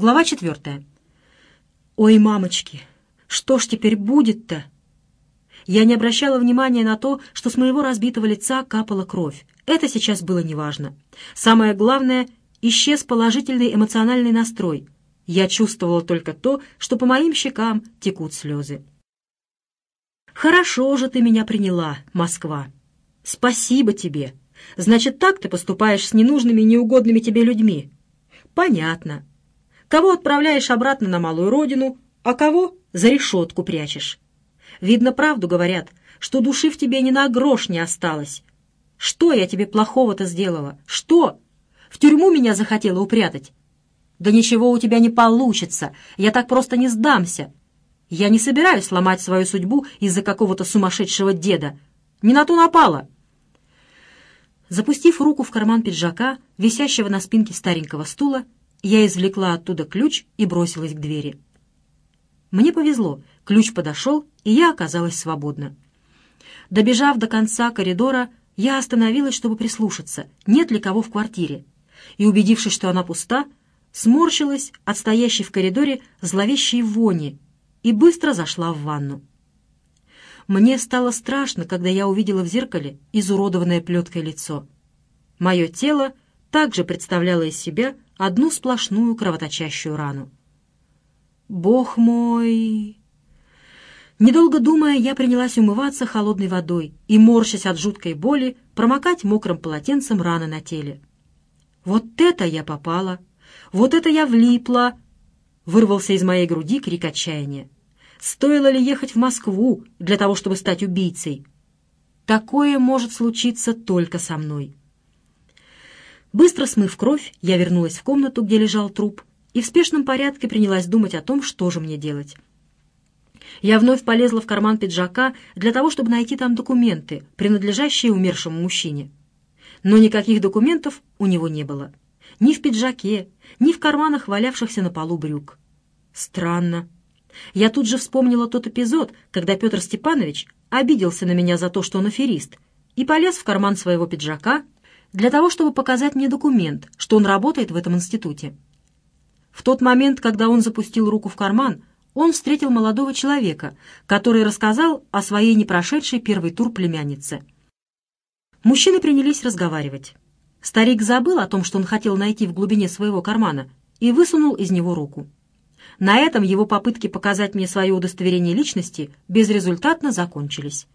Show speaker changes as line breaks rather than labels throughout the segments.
Глава четвертая. «Ой, мамочки, что ж теперь будет-то?» Я не обращала внимания на то, что с моего разбитого лица капала кровь. Это сейчас было неважно. Самое главное — исчез положительный эмоциональный настрой. Я чувствовала только то, что по моим щекам текут слезы. «Хорошо же ты меня приняла, Москва. Спасибо тебе. Значит, так ты поступаешь с ненужными и неугодными тебе людьми. Понятно. Кого отправляешь обратно на малую родину, а кого за решетку прячешь. Видно, правду говорят, что души в тебе ни на грош не осталось. Что я тебе плохого-то сделала? Что? В тюрьму меня захотела упрятать? Да ничего у тебя не получится, я так просто не сдамся. Я не собираюсь ломать свою судьбу из-за какого-то сумасшедшего деда. Не на то напала. Запустив руку в карман пиджака, висящего на спинке старенького стула, я извлекла оттуда ключ и бросилась к двери. Мне повезло, ключ подошел, и я оказалась свободна. Добежав до конца коридора, я остановилась, чтобы прислушаться, нет ли кого в квартире, и, убедившись, что она пуста, сморщилась от стоящей в коридоре зловещей вони и быстро зашла в ванну. Мне стало страшно, когда я увидела в зеркале изуродованное плеткой лицо. Мое тело также представляло из себя одну сплошную кровоточащую рану. «Бог мой!» Недолго думая, я принялась умываться холодной водой и, морщась от жуткой боли, промокать мокрым полотенцем раны на теле. «Вот это я попала! Вот это я влипла!» Вырвался из моей груди крик отчаяния. «Стоило ли ехать в Москву для того, чтобы стать убийцей?» Такое может случиться только со мной. Быстро смыв кровь, я вернулась в комнату, где лежал труп, и в спешном порядке принялась думать о том, что же мне делать. Я вновь полезла в карман пиджака для того, чтобы найти там документы, принадлежащие умершему мужчине. Но никаких документов у него не было. Ни в пиджаке, ни в карманах валявшихся на полу брюк. Странно. Я тут же вспомнила тот эпизод, когда Петр Степанович обиделся на меня за то, что он аферист, и полез в карман своего пиджака для того, чтобы показать мне документ, что он работает в этом институте. В тот момент, когда он запустил руку в карман, он встретил молодого человека, который рассказал о своей непрошедшей первый тур племяннице. Мужчины принялись разговаривать. Старик забыл о том, что он хотел найти в глубине своего кармана, и высунул из него руку. На этом его попытки показать мне свое удостоверение личности безрезультатно закончились.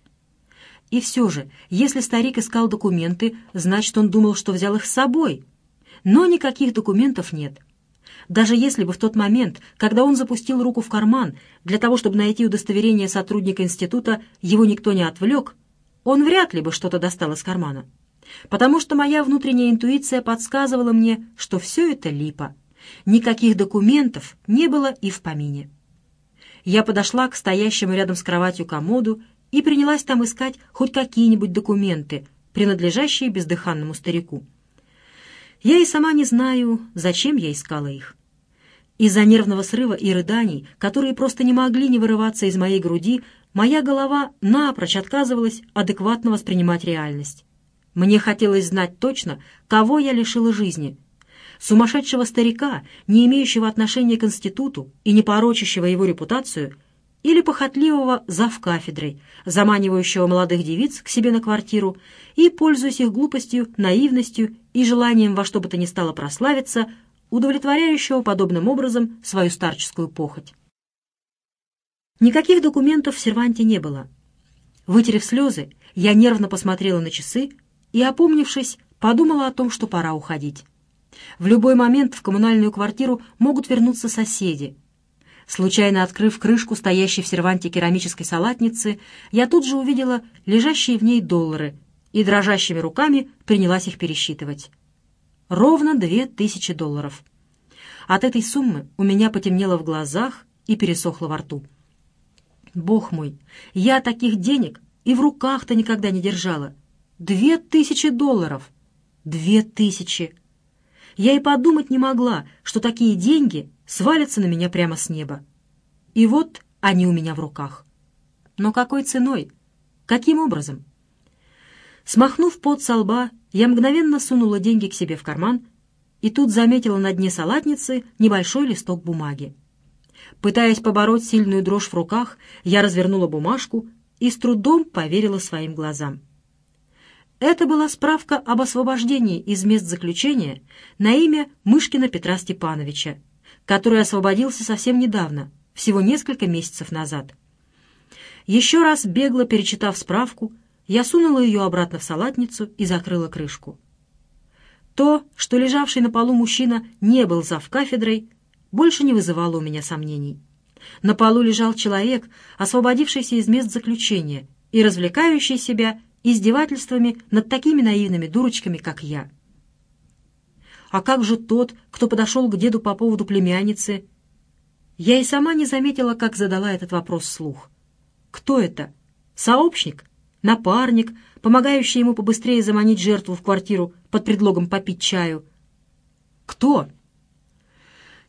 И все же, если старик искал документы, значит, он думал, что взял их с собой. Но никаких документов нет. Даже если бы в тот момент, когда он запустил руку в карман для того, чтобы найти удостоверение сотрудника института, его никто не отвлек, он вряд ли бы что-то достал из кармана. Потому что моя внутренняя интуиция подсказывала мне, что все это липа. Никаких документов не было и в помине. Я подошла к стоящему рядом с кроватью комоду и принялась там искать хоть какие-нибудь документы, принадлежащие бездыханному старику. Я и сама не знаю, зачем я искала их. Из-за нервного срыва и рыданий, которые просто не могли не вырываться из моей груди, моя голова напрочь отказывалась адекватно воспринимать реальность. Мне хотелось знать точно, кого я лишила жизни. Сумасшедшего старика, не имеющего отношения к институту и не порочащего его репутацию — или похотливого завкафедрой, заманивающего молодых девиц к себе на квартиру и, пользуясь их глупостью, наивностью и желанием во что бы то ни стало прославиться, удовлетворяющего подобным образом свою старческую похоть. Никаких документов в серванте не было. Вытерев слезы, я нервно посмотрела на часы и, опомнившись, подумала о том, что пора уходить. В любой момент в коммунальную квартиру могут вернуться соседи, Случайно открыв крышку стоящей в серванте керамической салатницы, я тут же увидела лежащие в ней доллары и дрожащими руками принялась их пересчитывать. Ровно две тысячи долларов. От этой суммы у меня потемнело в глазах и пересохло во рту. Бог мой, я таких денег и в руках-то никогда не держала. Две тысячи долларов! Две тысячи! Я и подумать не могла, что такие деньги свалятся на меня прямо с неба. И вот они у меня в руках. Но какой ценой? Каким образом? Смахнув пот со лба, я мгновенно сунула деньги к себе в карман и тут заметила на дне салатницы небольшой листок бумаги. Пытаясь побороть сильную дрожь в руках, я развернула бумажку и с трудом поверила своим глазам. Это была справка об освобождении из мест заключения на имя Мышкина Петра Степановича, который освободился совсем недавно, всего несколько месяцев назад. Еще раз бегло перечитав справку, я сунула ее обратно в салатницу и закрыла крышку. То, что лежавший на полу мужчина не был зав кафедрой, больше не вызывало у меня сомнений. На полу лежал человек, освободившийся из мест заключения и развлекающий себя издевательствами над такими наивными дурочками, как я. А как же тот, кто подошел к деду по поводу племянницы? Я и сама не заметила, как задала этот вопрос вслух. Кто это? Сообщник? Напарник, помогающий ему побыстрее заманить жертву в квартиру под предлогом попить чаю? Кто?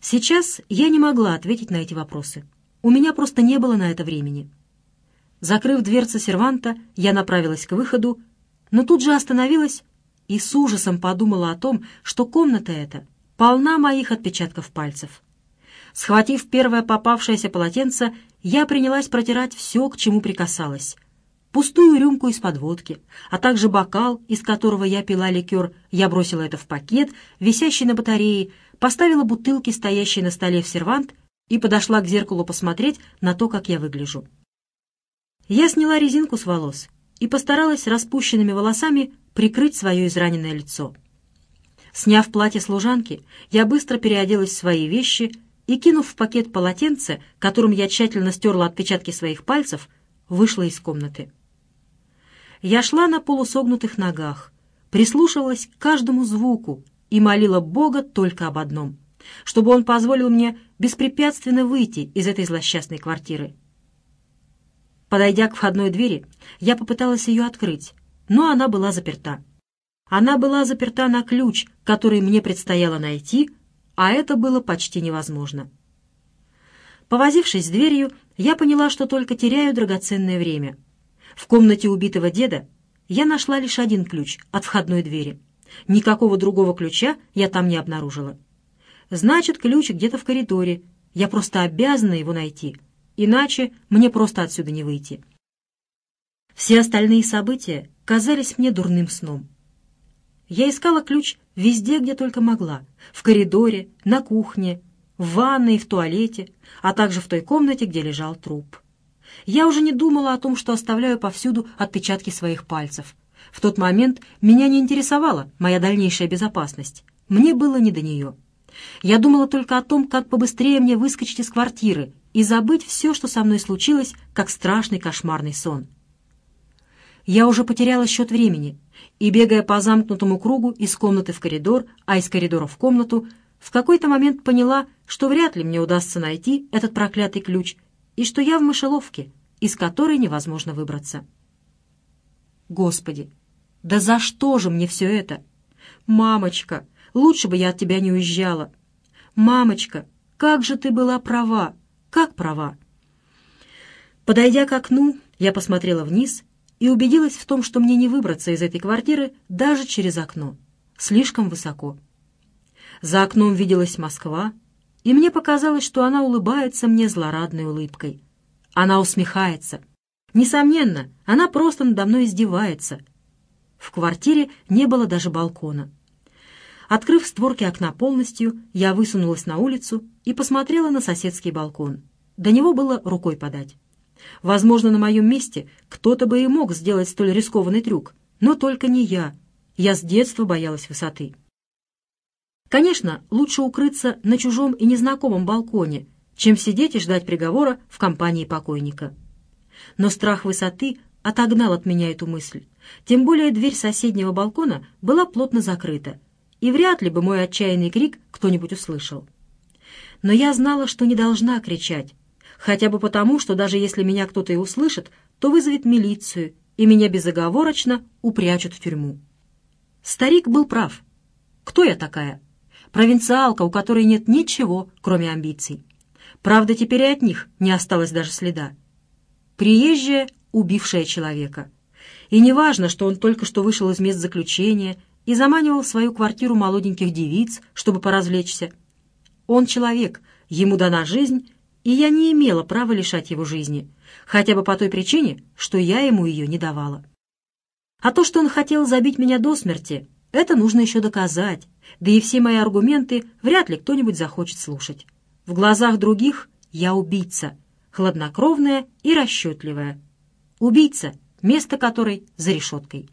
Сейчас я не могла ответить на эти вопросы. У меня просто не было на это времени. Закрыв дверцы серванта, я направилась к выходу, но тут же остановилась и с ужасом подумала о том, что комната эта полна моих отпечатков пальцев. Схватив первое попавшееся полотенце, я принялась протирать все, к чему прикасалась. Пустую рюмку из-под водки, а также бокал, из которого я пила ликер, я бросила это в пакет, висящий на батарее, поставила бутылки, стоящие на столе в сервант, и подошла к зеркалу посмотреть на то, как я выгляжу. Я сняла резинку с волос и постаралась распущенными волосами прикрыть свое израненное лицо. Сняв платье служанки, я быстро переоделась в свои вещи и, кинув в пакет полотенце, которым я тщательно стерла отпечатки своих пальцев, вышла из комнаты. Я шла на полусогнутых ногах, прислушивалась к каждому звуку и молила Бога только об одном — чтобы он позволил мне беспрепятственно выйти из этой злосчастной квартиры. Подойдя к входной двери, я попыталась ее открыть, но она была заперта. Она была заперта на ключ, который мне предстояло найти, а это было почти невозможно. Повозившись с дверью, я поняла, что только теряю драгоценное время. В комнате убитого деда я нашла лишь один ключ от входной двери. Никакого другого ключа я там не обнаружила. Значит, ключ где-то в коридоре. Я просто обязана его найти. Иначе мне просто отсюда не выйти. Все остальные события казались мне дурным сном. Я искала ключ везде, где только могла. В коридоре, на кухне, в ванной, в туалете, а также в той комнате, где лежал труп. Я уже не думала о том, что оставляю повсюду отпечатки своих пальцев. В тот момент меня не интересовала моя дальнейшая безопасность. Мне было не до нее. Я думала только о том, как побыстрее мне выскочить из квартиры и забыть все, что со мной случилось, как страшный кошмарный сон. Я уже потеряла счет времени, и, бегая по замкнутому кругу из комнаты в коридор, а из коридора в комнату, в какой-то момент поняла, что вряд ли мне удастся найти этот проклятый ключ, и что я в мышеловке, из которой невозможно выбраться. Господи, да за что же мне все это? Мамочка, лучше бы я от тебя не уезжала. Мамочка, как же ты была права, как права. Подойдя к окну, я посмотрела вниз и убедилась в том, что мне не выбраться из этой квартиры даже через окно. Слишком высоко. За окном виделась Москва, и мне показалось, что она улыбается мне злорадной улыбкой. Она усмехается. Несомненно, она просто надо мной издевается. В квартире не было даже балкона. Открыв створки окна полностью, я высунулась на улицу и посмотрела на соседский балкон. До него было рукой подать. Возможно, на моем месте кто-то бы и мог сделать столь рискованный трюк, но только не я. Я с детства боялась высоты. Конечно, лучше укрыться на чужом и незнакомом балконе, чем сидеть и ждать приговора в компании покойника. Но страх высоты отогнал от меня эту мысль. Тем более дверь соседнего балкона была плотно закрыта, и вряд ли бы мой отчаянный крик кто-нибудь услышал. Но я знала, что не должна кричать, хотя бы потому, что даже если меня кто-то и услышит, то вызовет милицию, и меня безоговорочно упрячут в тюрьму. Старик был прав. Кто я такая? Провинциалка, у которой нет ничего, кроме амбиций. Правда, теперь и от них не осталось даже следа. Приезжая, убившая человека. И не важно, что он только что вышел из мест заключения и заманивал в свою квартиру молоденьких девиц, чтобы поразвлечься. Он человек, ему дана жизнь, и я не имела права лишать его жизни, хотя бы по той причине, что я ему ее не давала. А то, что он хотел забить меня до смерти, это нужно еще доказать, да и все мои аргументы вряд ли кто-нибудь захочет слушать. В глазах других я убийца, хладнокровная и расчетливая. Убийца, место которой за решеткой.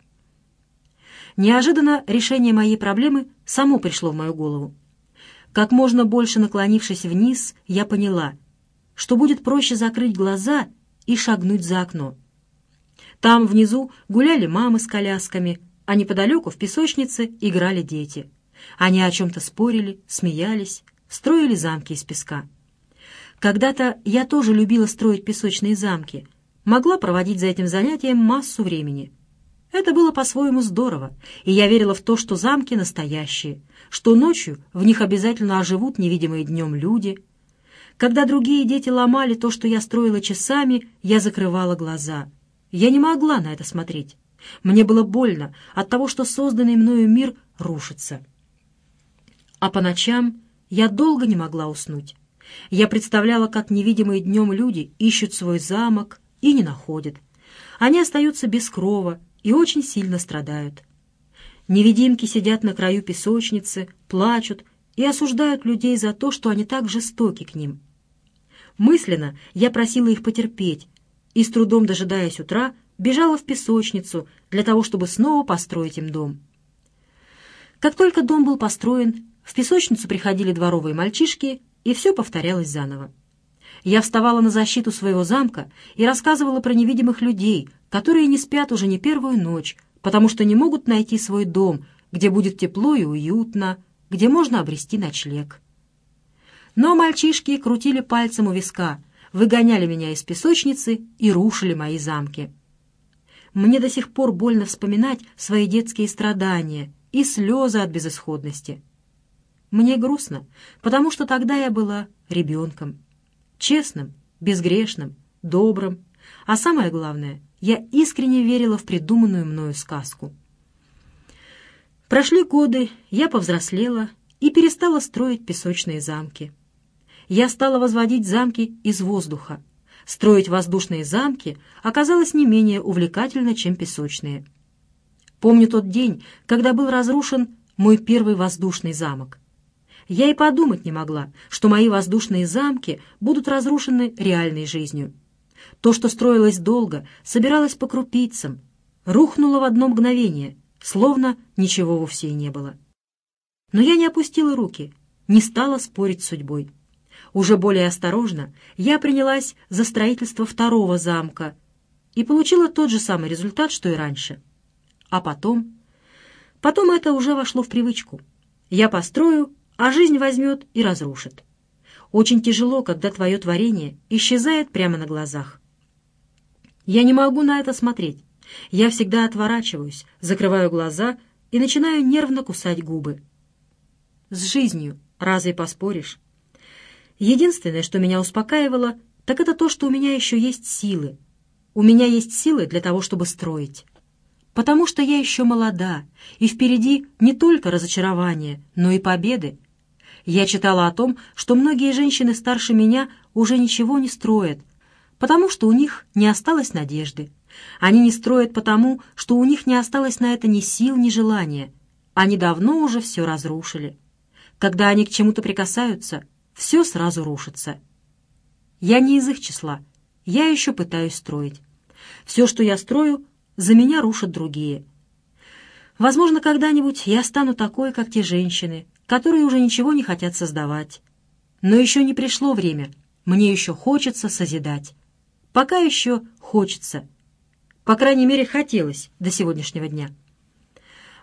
Неожиданно решение моей проблемы само пришло в мою голову. Как можно больше наклонившись вниз, я поняла, что будет проще закрыть глаза и шагнуть за окно. Там внизу гуляли мамы с колясками, а неподалеку в песочнице играли дети. Они о чем-то спорили, смеялись, строили замки из песка. Когда-то я тоже любила строить песочные замки, могла проводить за этим занятием массу времени — это было по-своему здорово, и я верила в то, что замки настоящие, что ночью в них обязательно оживут невидимые днем люди. Когда другие дети ломали то, что я строила часами, я закрывала глаза. Я не могла на это смотреть. Мне было больно от того, что созданный мною мир рушится. А по ночам я долго не могла уснуть. Я представляла, как невидимые днем люди ищут свой замок и не находят. Они остаются без крова, и очень сильно страдают. Невидимки сидят на краю песочницы, плачут и осуждают людей за то, что они так жестоки к ним. Мысленно я просила их потерпеть и, с трудом дожидаясь утра, бежала в песочницу для того, чтобы снова построить им дом. Как только дом был построен, в песочницу приходили дворовые мальчишки, и все повторялось заново. Я вставала на защиту своего замка и рассказывала про невидимых людей, которые не спят уже не первую ночь, потому что не могут найти свой дом, где будет тепло и уютно, где можно обрести ночлег. Но мальчишки крутили пальцем у виска, выгоняли меня из песочницы и рушили мои замки. Мне до сих пор больно вспоминать свои детские страдания и слезы от безысходности. Мне грустно, потому что тогда я была ребенком, честным, безгрешным, добрым, а самое главное — я искренне верила в придуманную мною сказку. Прошли годы, я повзрослела и перестала строить песочные замки. Я стала возводить замки из воздуха. Строить воздушные замки оказалось не менее увлекательно, чем песочные. Помню тот день, когда был разрушен мой первый воздушный замок. Я и подумать не могла, что мои воздушные замки будут разрушены реальной жизнью. То, что строилось долго, собиралось по крупицам, рухнуло в одно мгновение, словно ничего вовсе и не было. Но я не опустила руки, не стала спорить с судьбой. Уже более осторожно я принялась за строительство второго замка и получила тот же самый результат, что и раньше. А потом... Потом это уже вошло в привычку. Я построю, а жизнь возьмет и разрушит. Очень тяжело, когда твое творение исчезает прямо на глазах. Я не могу на это смотреть. Я всегда отворачиваюсь, закрываю глаза и начинаю нервно кусать губы. С жизнью разве поспоришь? Единственное, что меня успокаивало, так это то, что у меня еще есть силы. У меня есть силы для того, чтобы строить. Потому что я еще молода, и впереди не только разочарование, но и победы. Я читала о том, что многие женщины старше меня уже ничего не строят, потому что у них не осталось надежды. Они не строят потому, что у них не осталось на это ни сил, ни желания. Они давно уже все разрушили. Когда они к чему-то прикасаются, все сразу рушится. Я не из их числа. Я еще пытаюсь строить. Все, что я строю, за меня рушат другие. Возможно, когда-нибудь я стану такой, как те женщины, которые уже ничего не хотят создавать. Но еще не пришло время. Мне еще хочется созидать. Пока еще хочется. По крайней мере, хотелось до сегодняшнего дня.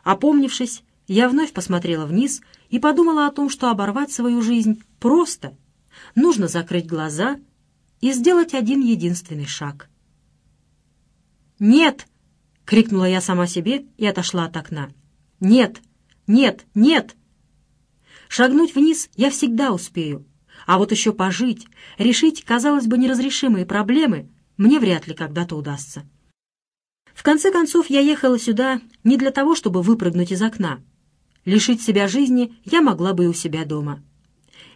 Опомнившись, я вновь посмотрела вниз и подумала о том, что оборвать свою жизнь просто. Нужно закрыть глаза и сделать один единственный шаг. «Нет!» — крикнула я сама себе и отошла от окна. «Нет! Нет! Нет!» Шагнуть вниз я всегда успею, а вот еще пожить, решить, казалось бы, неразрешимые проблемы мне вряд ли когда-то удастся. В конце концов, я ехала сюда не для того, чтобы выпрыгнуть из окна. Лишить себя жизни я могла бы и у себя дома.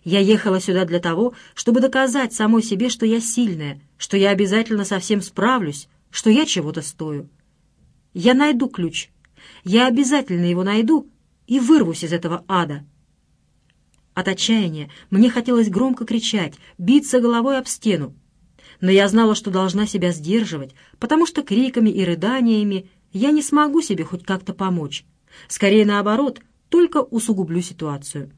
Я ехала сюда для того, чтобы доказать самой себе, что я сильная, что я обязательно со всем справлюсь, что я чего-то стою. Я найду ключ. Я обязательно его найду и вырвусь из этого ада. От отчаяния мне хотелось громко кричать, биться головой об стену. Но я знала, что должна себя сдерживать, потому что криками и рыданиями я не смогу себе хоть как-то помочь. Скорее наоборот, только усугублю ситуацию.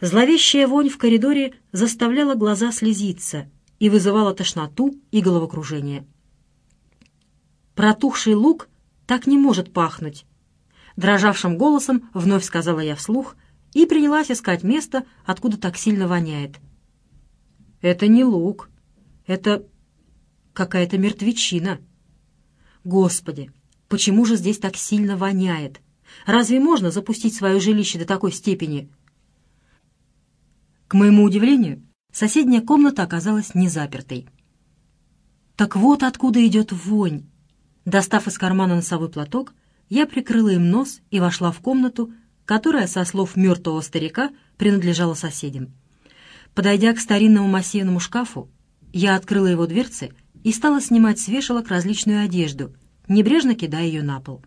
Зловещая вонь в коридоре заставляла глаза слезиться и вызывала тошноту и головокружение. «Протухший лук так не может пахнуть», — дрожавшим голосом вновь сказала я вслух и принялась искать место, откуда так сильно воняет. «Это не лук, это какая-то мертвечина. Господи, почему же здесь так сильно воняет? Разве можно запустить свое жилище до такой степени?» К моему удивлению, соседняя комната оказалась не запертой. Так вот откуда идет вонь. Достав из кармана носовой платок, я прикрыла им нос и вошла в комнату, которая, со слов мертвого старика, принадлежала соседям. Подойдя к старинному массивному шкафу, я открыла его дверцы и стала снимать с вешалок различную одежду, небрежно кидая ее на пол.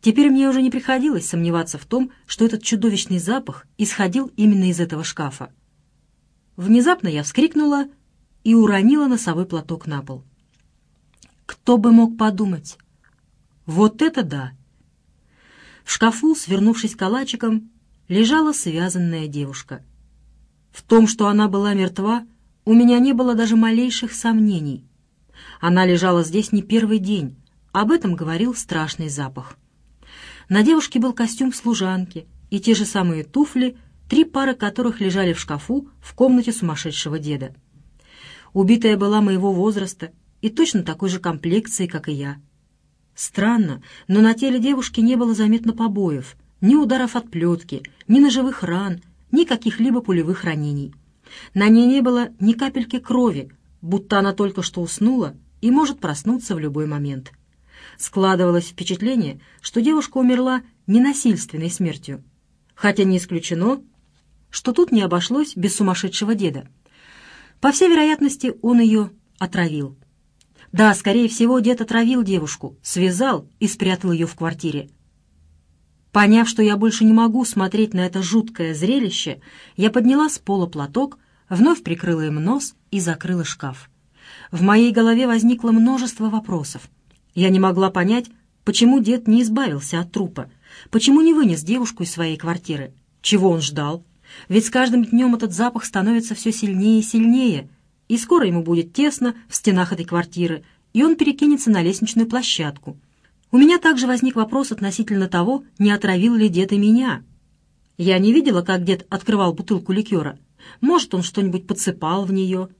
Теперь мне уже не приходилось сомневаться в том, что этот чудовищный запах исходил именно из этого шкафа. Внезапно я вскрикнула и уронила носовой платок на пол. Кто бы мог подумать? Вот это да! В шкафу, свернувшись калачиком, лежала связанная девушка. В том, что она была мертва, у меня не было даже малейших сомнений. Она лежала здесь не первый день, об этом говорил страшный запах. На девушке был костюм служанки и те же самые туфли, три пары которых лежали в шкафу в комнате сумасшедшего деда. Убитая была моего возраста и точно такой же комплекции, как и я. Странно, но на теле девушки не было заметно побоев, ни ударов от плетки, ни ножевых ран, ни каких-либо пулевых ранений. На ней не было ни капельки крови, будто она только что уснула и может проснуться в любой момент. Складывалось впечатление, что девушка умерла ненасильственной смертью. Хотя не исключено, что тут не обошлось без сумасшедшего деда. По всей вероятности, он ее отравил. Да, скорее всего, дед отравил девушку, связал и спрятал ее в квартире. Поняв, что я больше не могу смотреть на это жуткое зрелище, я подняла с пола платок, вновь прикрыла им нос и закрыла шкаф. В моей голове возникло множество вопросов. Я не могла понять, почему дед не избавился от трупа, почему не вынес девушку из своей квартиры, чего он ждал. Ведь с каждым днем этот запах становится все сильнее и сильнее, и скоро ему будет тесно в стенах этой квартиры, и он перекинется на лестничную площадку. У меня также возник вопрос относительно того, не отравил ли дед и меня. Я не видела, как дед открывал бутылку ликера. Может, он что-нибудь подсыпал в нее.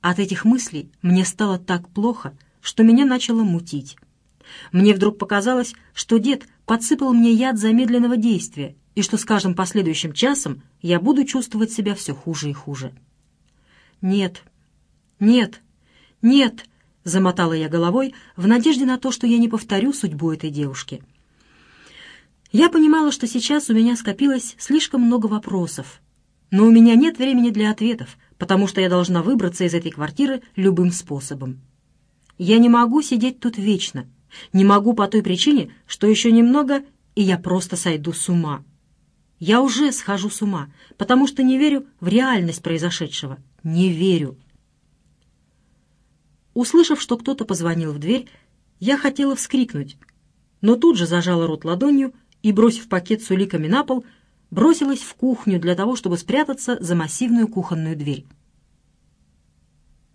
От этих мыслей мне стало так плохо, что меня начало мутить. Мне вдруг показалось, что дед подсыпал мне яд замедленного действия, и что с каждым последующим часом я буду чувствовать себя все хуже и хуже. «Нет, нет, нет!» — замотала я головой в надежде на то, что я не повторю судьбу этой девушки. Я понимала, что сейчас у меня скопилось слишком много вопросов, но у меня нет времени для ответов, потому что я должна выбраться из этой квартиры любым способом. Я не могу сидеть тут вечно. Не могу по той причине, что еще немного, и я просто сойду с ума. Я уже схожу с ума, потому что не верю в реальность произошедшего. Не верю. Услышав, что кто-то позвонил в дверь, я хотела вскрикнуть, но тут же зажала рот ладонью и, бросив пакет с уликами на пол, бросилась в кухню для того, чтобы спрятаться за массивную кухонную дверь.